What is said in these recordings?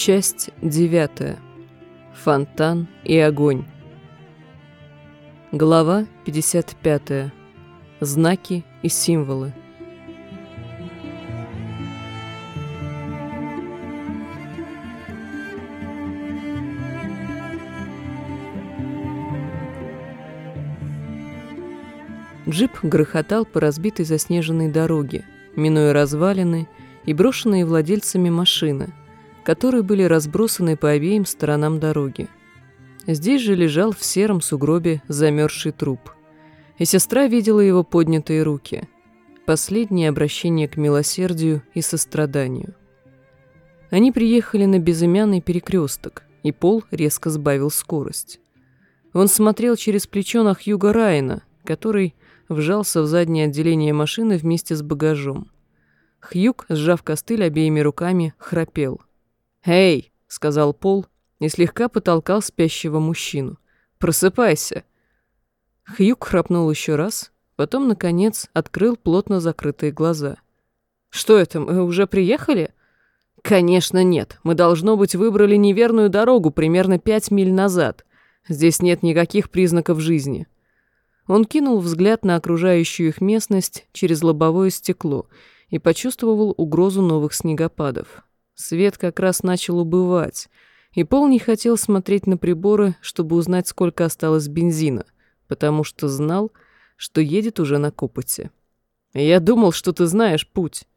Часть девятая. Фонтан и огонь. Глава 55. Знаки и символы. Джип грохотал по разбитой заснеженной дороге, минуя развалины и брошенные владельцами машины, которые были разбросаны по обеим сторонам дороги. Здесь же лежал в сером сугробе замерзший труп. И сестра видела его поднятые руки. Последнее обращение к милосердию и состраданию. Они приехали на безымянный перекресток, и Пол резко сбавил скорость. Он смотрел через плечо на Хьюга Райна, который вжался в заднее отделение машины вместе с багажом. Хьюг, сжав костыль обеими руками, храпел. «Эй!» — сказал Пол и слегка потолкал спящего мужчину. «Просыпайся!» Хьюг храпнул еще раз, потом, наконец, открыл плотно закрытые глаза. «Что это, мы уже приехали?» «Конечно нет. Мы, должно быть, выбрали неверную дорогу примерно пять миль назад. Здесь нет никаких признаков жизни». Он кинул взгляд на окружающую их местность через лобовое стекло и почувствовал угрозу новых снегопадов. Свет как раз начал убывать, и Пол не хотел смотреть на приборы, чтобы узнать, сколько осталось бензина, потому что знал, что едет уже на Копоте. «Я думал, что ты знаешь путь».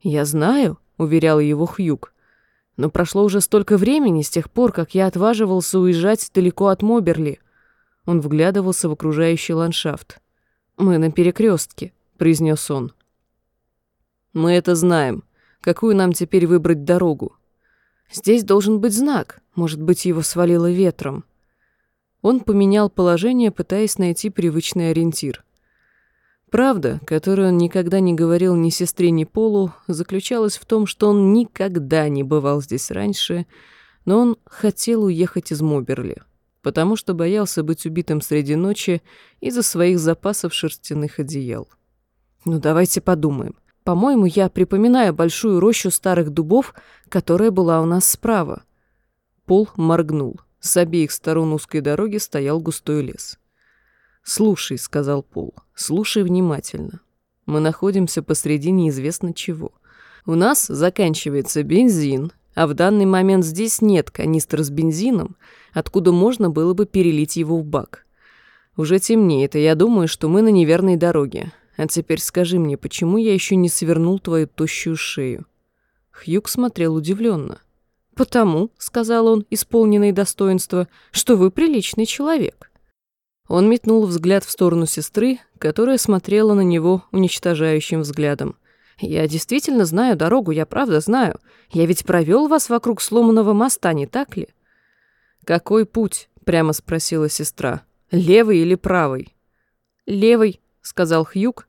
«Я знаю», — уверял его Хьюг. «Но прошло уже столько времени с тех пор, как я отваживался уезжать далеко от Моберли. Он вглядывался в окружающий ландшафт. «Мы на перекрестке», — произнес он. «Мы это знаем. Какую нам теперь выбрать дорогу?» «Здесь должен быть знак. Может быть, его свалило ветром». Он поменял положение, пытаясь найти привычный ориентир. Правда, которую он никогда не говорил ни сестре, ни Полу, заключалась в том, что он никогда не бывал здесь раньше, но он хотел уехать из Моберли потому что боялся быть убитым среди ночи из-за своих запасов шерстяных одеял. «Ну, давайте подумаем. По-моему, я припоминаю большую рощу старых дубов, которая была у нас справа». Пол моргнул. С обеих сторон узкой дороги стоял густой лес. «Слушай», — сказал Пол, — «слушай внимательно. Мы находимся посреди неизвестно чего. У нас заканчивается бензин, а в данный момент здесь нет канистр с бензином, откуда можно было бы перелить его в бак. Уже темнеет, и я думаю, что мы на неверной дороге. А теперь скажи мне, почему я еще не свернул твою тощую шею?» Хьюг смотрел удивленно. «Потому», — сказал он, исполненный достоинства, — «что вы приличный человек». Он метнул взгляд в сторону сестры, которая смотрела на него уничтожающим взглядом. «Я действительно знаю дорогу, я правда знаю. Я ведь провел вас вокруг сломанного моста, не так ли?» «Какой путь?» — прямо спросила сестра. «Левый или правый?» «Левый», — сказал Хьюг,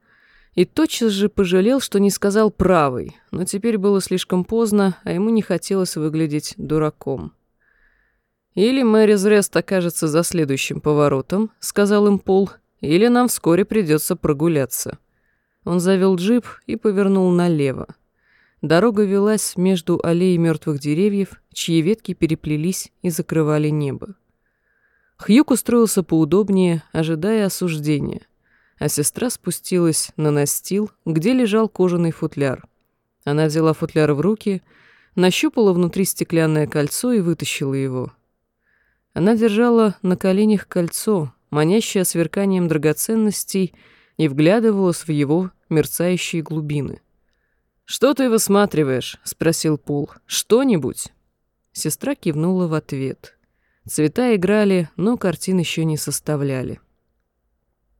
и тотчас же пожалел, что не сказал правый, но теперь было слишком поздно, а ему не хотелось выглядеть дураком. «Или Мэрис Рест окажется за следующим поворотом», — сказал им Пол, «или нам вскоре придется прогуляться». Он завел джип и повернул налево. Дорога велась между аллеей мертвых деревьев, чьи ветки переплелись и закрывали небо. Хьюк устроился поудобнее, ожидая осуждения, а сестра спустилась на настил, где лежал кожаный футляр. Она взяла футляр в руки, нащупала внутри стеклянное кольцо и вытащила его. Она держала на коленях кольцо, манящее сверканием драгоценностей, и вглядывалась в его мерцающие глубины. «Что ты высматриваешь?» — спросил Пол. «Что-нибудь?» Сестра кивнула в ответ. Цвета играли, но картин еще не составляли.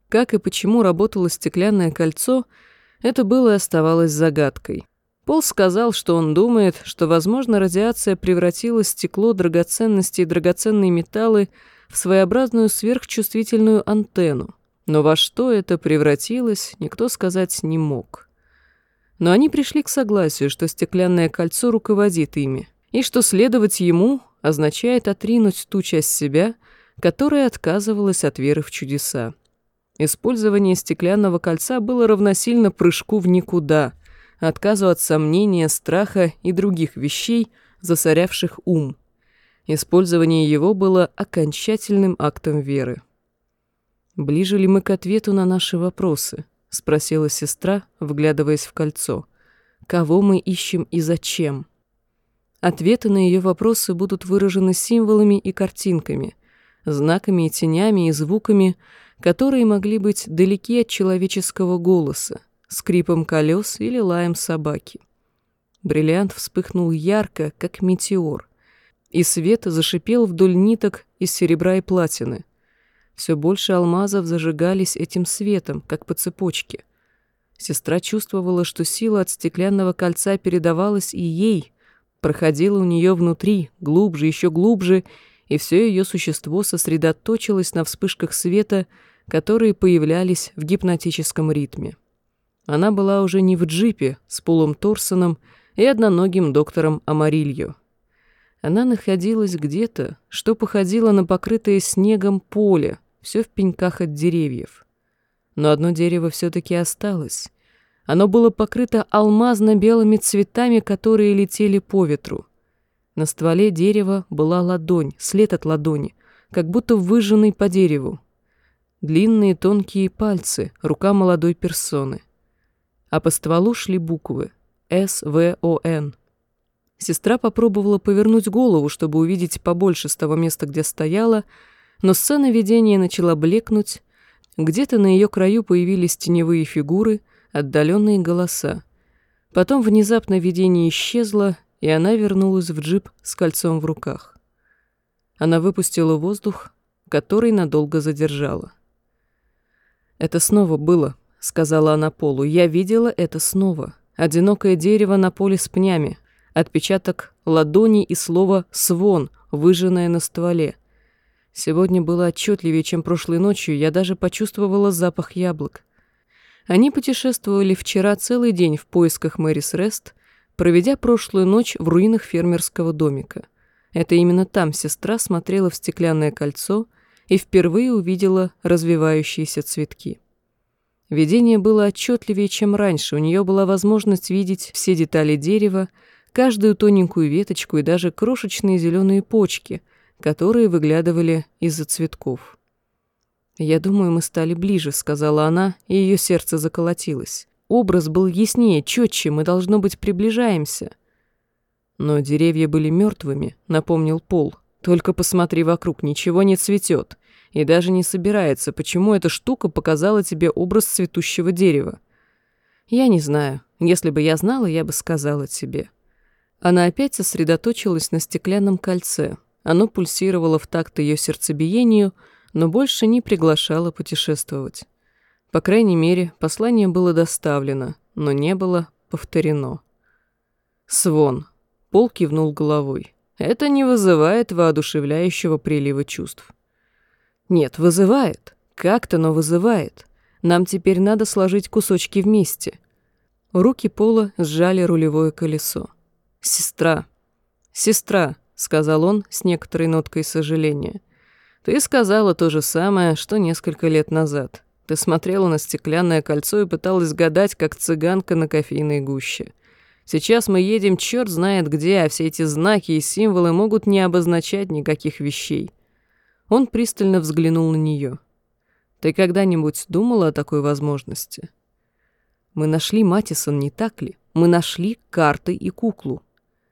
Как и почему работало стеклянное кольцо, это было и оставалось загадкой. Пол сказал, что он думает, что, возможно, радиация превратила стекло, драгоценности и драгоценные металлы в своеобразную сверхчувствительную антенну, но во что это превратилось, никто сказать не мог. Но они пришли к согласию, что стеклянное кольцо руководит ими, и что следовать ему означает отринуть ту часть себя, которая отказывалась от веры в чудеса. Использование стеклянного кольца было равносильно прыжку в никуда, отказу от сомнения, страха и других вещей, засорявших ум. Использование его было окончательным актом веры. «Ближе ли мы к ответу на наши вопросы?» — спросила сестра, вглядываясь в кольцо. «Кого мы ищем и зачем?» Ответы на ее вопросы будут выражены символами и картинками, знаками и тенями и звуками, которые могли быть далеки от человеческого голоса, скрипом колес или лаем собаки. Бриллиант вспыхнул ярко, как метеор, и свет зашипел вдоль ниток из серебра и платины. Все больше алмазов зажигались этим светом, как по цепочке. Сестра чувствовала, что сила от стеклянного кольца передавалась и ей, проходила у нее внутри, глубже, еще глубже, и все ее существо сосредоточилось на вспышках света, которые появлялись в гипнотическом ритме. Она была уже не в джипе с Полом Торсоном и одноногим доктором Амарильо. Она находилась где-то, что походило на покрытое снегом поле, все в пеньках от деревьев. Но одно дерево все-таки осталось. Оно было покрыто алмазно-белыми цветами, которые летели по ветру. На стволе дерева была ладонь, след от ладони, как будто выжженный по дереву. Длинные тонкие пальцы, рука молодой персоны. А по стволу шли буквы «С-В-О-Н». Сестра попробовала повернуть голову, чтобы увидеть побольше с того места, где стояла, но сцена видения начала блекнуть, где-то на ее краю появились теневые фигуры, отдаленные голоса. Потом внезапно видение исчезло, и она вернулась в джип с кольцом в руках. Она выпустила воздух, который надолго задержала. «Это снова было», — сказала она Полу. «Я видела это снова. Одинокое дерево на поле с пнями, отпечаток ладони и слово «свон», выжженное на стволе. Сегодня было отчетливее, чем прошлой ночью, я даже почувствовала запах яблок. Они путешествовали вчера целый день в поисках Мэрис Рест, проведя прошлую ночь в руинах фермерского домика. Это именно там сестра смотрела в стеклянное кольцо и впервые увидела развивающиеся цветки. Видение было отчетливее, чем раньше, у нее была возможность видеть все детали дерева, каждую тоненькую веточку и даже крошечные зеленые почки, которые выглядывали из-за цветков. «Я думаю, мы стали ближе», — сказала она, и ее сердце заколотилось. Образ был яснее, четче, мы, должно быть, приближаемся. Но деревья были мертвыми, напомнил Пол. Только посмотри вокруг, ничего не цветет. И даже не собирается, почему эта штука показала тебе образ цветущего дерева. Я не знаю. Если бы я знала, я бы сказала тебе. Она опять сосредоточилась на стеклянном кольце. Оно пульсировало в такт ее сердцебиению, но больше не приглашало путешествовать. По крайней мере, послание было доставлено, но не было повторено. Свон. Пол кивнул головой. Это не вызывает воодушевляющего прилива чувств. Нет, вызывает. Как-то, но вызывает. Нам теперь надо сложить кусочки вместе. Руки Пола сжали рулевое колесо. «Сестра! Сестра!» — сказал он с некоторой ноткой сожаления. «Ты сказала то же самое, что несколько лет назад. Ты смотрела на стеклянное кольцо и пыталась гадать, как цыганка на кофейной гуще. Сейчас мы едем черт знает где, а все эти знаки и символы могут не обозначать никаких вещей». Он пристально взглянул на нее. «Ты когда-нибудь думала о такой возможности?» «Мы нашли Матисон, не так ли? Мы нашли карты и куклу.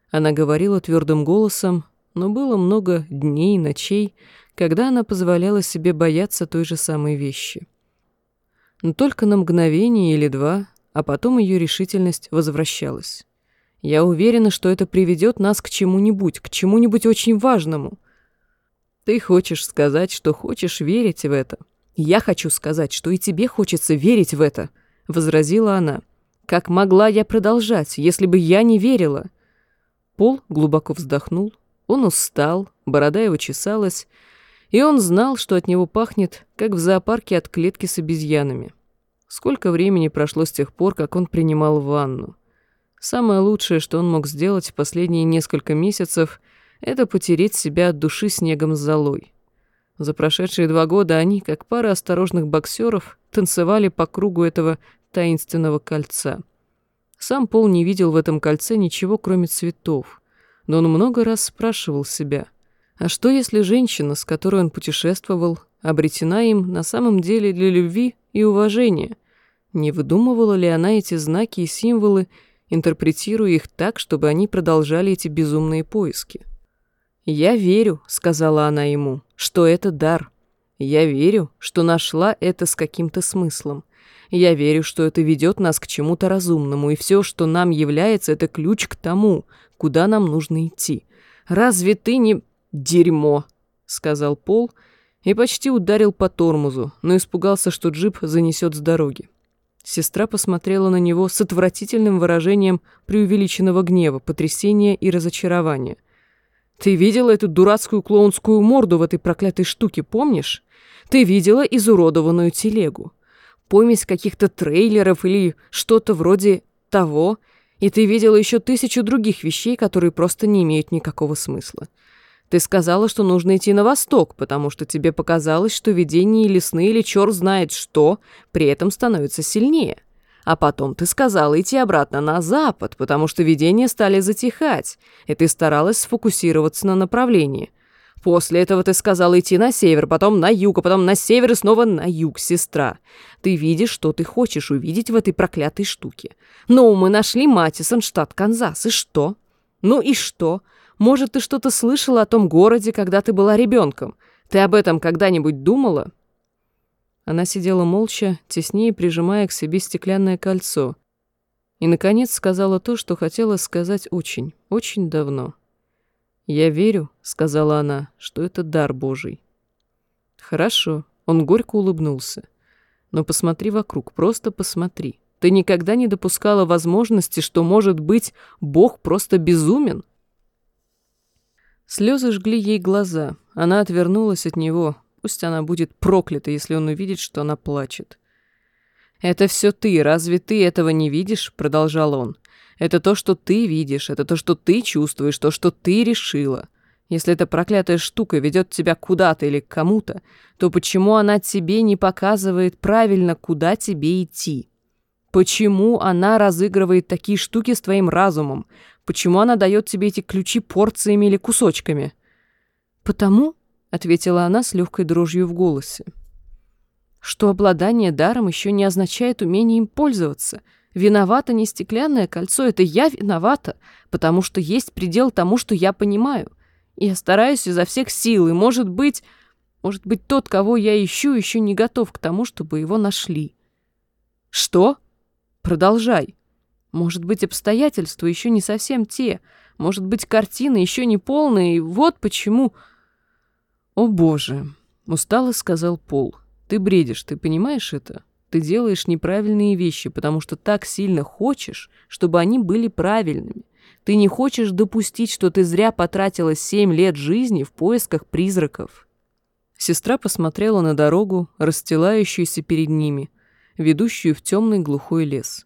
Она говорила твердым голосом, но было много дней и ночей, когда она позволяла себе бояться той же самой вещи. Но только на мгновение или два, а потом ее решительность возвращалась. Я уверена, что это приведет нас к чему-нибудь, к чему-нибудь очень важному. Ты хочешь сказать, что хочешь верить в это? Я хочу сказать, что и тебе хочется верить в это, возразила она. Как могла я продолжать, если бы я не верила? Пол глубоко вздохнул, он устал, борода его чесалась, и он знал, что от него пахнет, как в зоопарке от клетки с обезьянами. Сколько времени прошло с тех пор, как он принимал ванну. Самое лучшее, что он мог сделать в последние несколько месяцев, это потереть себя от души снегом с золой. За прошедшие два года они, как пара осторожных боксеров, танцевали по кругу этого таинственного кольца — сам Пол не видел в этом кольце ничего, кроме цветов. но он много раз спрашивал себя, а что если женщина, с которой он путешествовал, обретена им на самом деле для любви и уважения? Не выдумывала ли она эти знаки и символы, интерпретируя их так, чтобы они продолжали эти безумные поиски? «Я верю», — сказала она ему, — «что это дар. Я верю, что нашла это с каким-то смыслом. Я верю, что это ведет нас к чему-то разумному, и все, что нам является, это ключ к тому, куда нам нужно идти. Разве ты не... дерьмо?» — сказал Пол и почти ударил по тормозу, но испугался, что джип занесет с дороги. Сестра посмотрела на него с отвратительным выражением преувеличенного гнева, потрясения и разочарования. Ты видела эту дурацкую клоунскую морду в этой проклятой штуке, помнишь? Ты видела изуродованную телегу. Помесь каких-то трейлеров или что-то вроде того. И ты видела еще тысячу других вещей, которые просто не имеют никакого смысла. Ты сказала, что нужно идти на восток, потому что тебе показалось, что видение лесные или черт знает что при этом становится сильнее. А потом ты сказала идти обратно на запад, потому что видения стали затихать, и ты старалась сфокусироваться на направлении. После этого ты сказала идти на север, потом на юг, а потом на север и снова на юг, сестра. Ты видишь, что ты хочешь увидеть в этой проклятой штуке. Ну, мы нашли Матисон, штат Канзас, и что? Ну и что? Может, ты что-то слышала о том городе, когда ты была ребенком? Ты об этом когда-нибудь думала?» Она сидела молча, теснее прижимая к себе стеклянное кольцо. И, наконец, сказала то, что хотела сказать очень, очень давно. «Я верю», — сказала она, — «что это дар Божий». «Хорошо», — он горько улыбнулся. «Но посмотри вокруг, просто посмотри. Ты никогда не допускала возможности, что, может быть, Бог просто безумен?» Слезы жгли ей глаза. Она отвернулась от него, Пусть она будет проклята, если он увидит, что она плачет. «Это все ты, разве ты этого не видишь?» — продолжал он. «Это то, что ты видишь, это то, что ты чувствуешь, то, что ты решила. Если эта проклятая штука ведет тебя куда-то или к кому-то, то почему она тебе не показывает правильно, куда тебе идти? Почему она разыгрывает такие штуки с твоим разумом? Почему она дает тебе эти ключи порциями или кусочками?» «Потому», ответила она с легкой дрожью в голосе. Что обладание даром еще не означает умение им пользоваться. Виновата не стеклянное кольцо, это я виновата, потому что есть предел тому, что я понимаю. Я стараюсь изо всех сил, и, может быть, может быть, тот, кого я ищу, еще не готов к тому, чтобы его нашли. Что? Продолжай. Может быть, обстоятельства еще не совсем те. Может быть, картина еще не полная, и вот почему... «О боже!» — устало сказал Пол. «Ты бредишь, ты понимаешь это? Ты делаешь неправильные вещи, потому что так сильно хочешь, чтобы они были правильными. Ты не хочешь допустить, что ты зря потратила семь лет жизни в поисках призраков». Сестра посмотрела на дорогу, расстилающуюся перед ними, ведущую в темный глухой лес.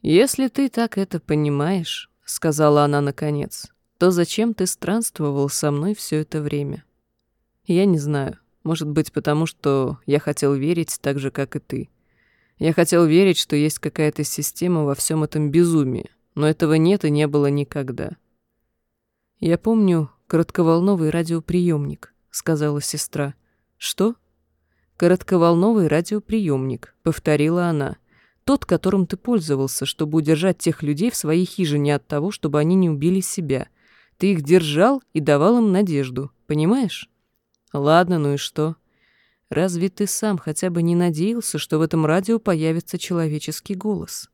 «Если ты так это понимаешь», — сказала она наконец, — «то зачем ты странствовал со мной все это время?» Я не знаю. Может быть, потому что я хотел верить так же, как и ты. Я хотел верить, что есть какая-то система во всем этом безумии, но этого нет и не было никогда. Я помню коротковолновый радиоприемник, сказала сестра. Что? Коротковолновый радиоприемник, повторила она. Тот, которым ты пользовался, чтобы удержать тех людей в своей хижине от того, чтобы они не убили себя. Ты их держал и давал им надежду, понимаешь? Ладно, ну и что? Разве ты сам хотя бы не надеялся, что в этом радио появится человеческий голос?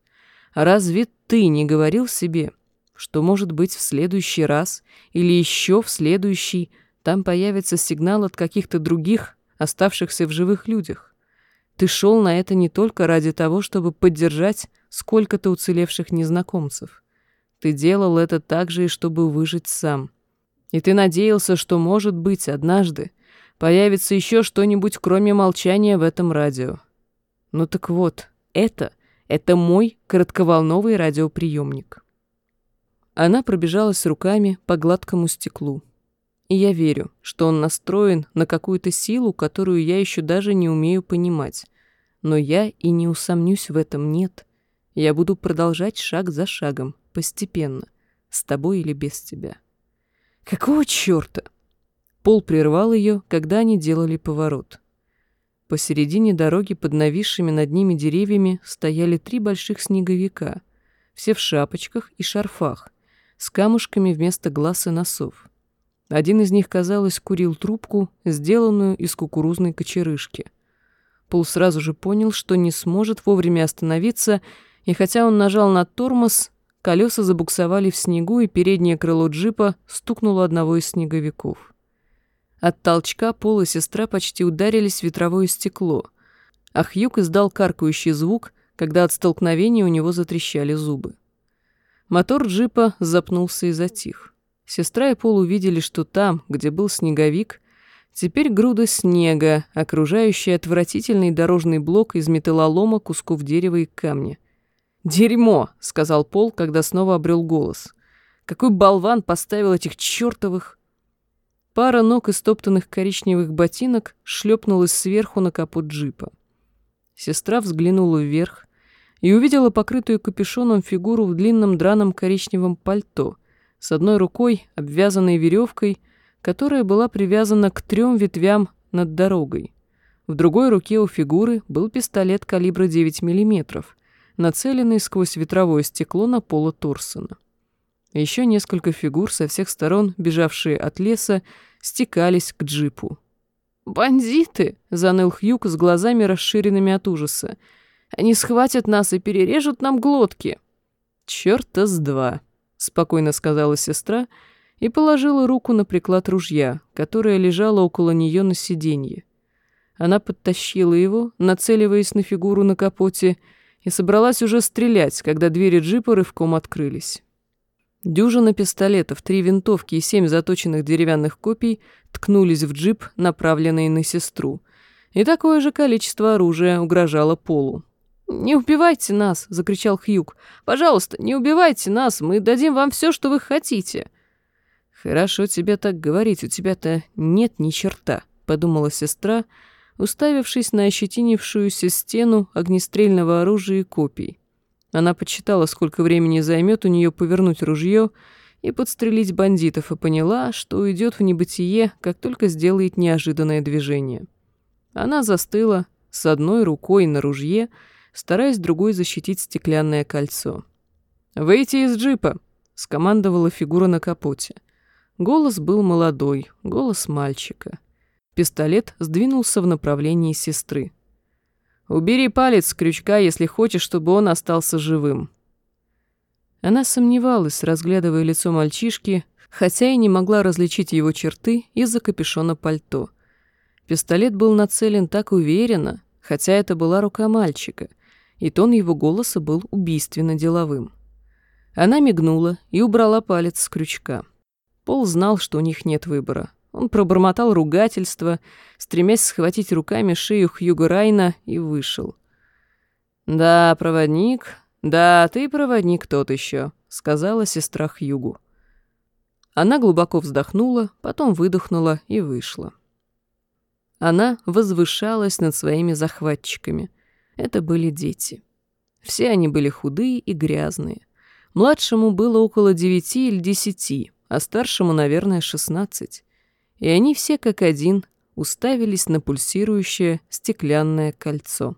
Разве ты не говорил себе, что, может быть, в следующий раз или еще в следующий там появится сигнал от каких-то других, оставшихся в живых людях? Ты шел на это не только ради того, чтобы поддержать сколько-то уцелевших незнакомцев. Ты делал это также и чтобы выжить сам. И ты надеялся, что, может быть, однажды появится еще что-нибудь, кроме молчания в этом радио. Ну так вот, это, это мой коротковолновый радиоприемник. Она пробежалась руками по гладкому стеклу. И я верю, что он настроен на какую-то силу, которую я еще даже не умею понимать. Но я и не усомнюсь в этом, нет. Я буду продолжать шаг за шагом, постепенно. с тобой или без тебя. Какого чёрта? Пол прервал ее, когда они делали поворот. Посередине дороги под нависшими над ними деревьями стояли три больших снеговика, все в шапочках и шарфах, с камушками вместо глаз и носов. Один из них, казалось, курил трубку, сделанную из кукурузной кочерышки. Пол сразу же понял, что не сможет вовремя остановиться, и хотя он нажал на тормоз, колеса забуксовали в снегу, и переднее крыло джипа стукнуло одного из снеговиков. От толчка Пол и сестра почти ударились в ветровое стекло, а Хьюк издал каркающий звук, когда от столкновения у него затрещали зубы. Мотор джипа запнулся и затих. Сестра и Пол увидели, что там, где был снеговик, теперь груда снега, окружающая отвратительный дорожный блок из металлолома, кусков дерева и камня. «Дерьмо!» — сказал Пол, когда снова обрел голос. «Какой болван поставил этих чертовых...» Пара ног из топтанных коричневых ботинок шлепнулась сверху на капот джипа. Сестра взглянула вверх и увидела покрытую капюшоном фигуру в длинном драном коричневом пальто — с одной рукой, обвязанной веревкой, которая была привязана к трем ветвям над дорогой. В другой руке у фигуры был пистолет калибра 9 мм, нацеленный сквозь ветровое стекло на поло Торсона. Еще несколько фигур со всех сторон, бежавшие от леса, стекались к джипу. «Бандиты!» — заныл Хьюк с глазами расширенными от ужаса. «Они схватят нас и перережут нам глотки!» «Чёрта с два!» Спокойно сказала сестра и положила руку на приклад ружья, которое лежало около нее на сиденье. Она подтащила его, нацеливаясь на фигуру на капоте, и собралась уже стрелять, когда двери джипа рывком открылись. Дюжина пистолетов, три винтовки и семь заточенных деревянных копий ткнулись в джип, направленный на сестру. И такое же количество оружия угрожало Полу. «Не убивайте нас!» — закричал Хьюг. «Пожалуйста, не убивайте нас, мы дадим вам все, что вы хотите!» «Хорошо тебе так говорить, у тебя-то нет ни черта», — подумала сестра, уставившись на ощетинившуюся стену огнестрельного оружия и копий. Она подсчитала, сколько времени займет у нее повернуть ружье и подстрелить бандитов, и поняла, что уйдет в небытие, как только сделает неожиданное движение. Она застыла с одной рукой на ружье, стараясь другой защитить стеклянное кольцо. «Выйти из джипа!» — скомандовала фигура на капоте. Голос был молодой, голос мальчика. Пистолет сдвинулся в направлении сестры. «Убери палец с крючка, если хочешь, чтобы он остался живым». Она сомневалась, разглядывая лицо мальчишки, хотя и не могла различить его черты из-за капюшона пальто. Пистолет был нацелен так уверенно, хотя это была рука мальчика, и тон его голоса был убийственно деловым. Она мигнула и убрала палец с крючка. Пол знал, что у них нет выбора. Он пробормотал ругательство, стремясь схватить руками шею Хьюга Райна, и вышел. «Да, проводник, да, ты проводник тот еще», — сказала сестра Хьюгу. Она глубоко вздохнула, потом выдохнула и вышла. Она возвышалась над своими захватчиками — это были дети. Все они были худые и грязные. Младшему было около девяти или десяти, а старшему, наверное, шестнадцать. И они все как один уставились на пульсирующее стеклянное кольцо.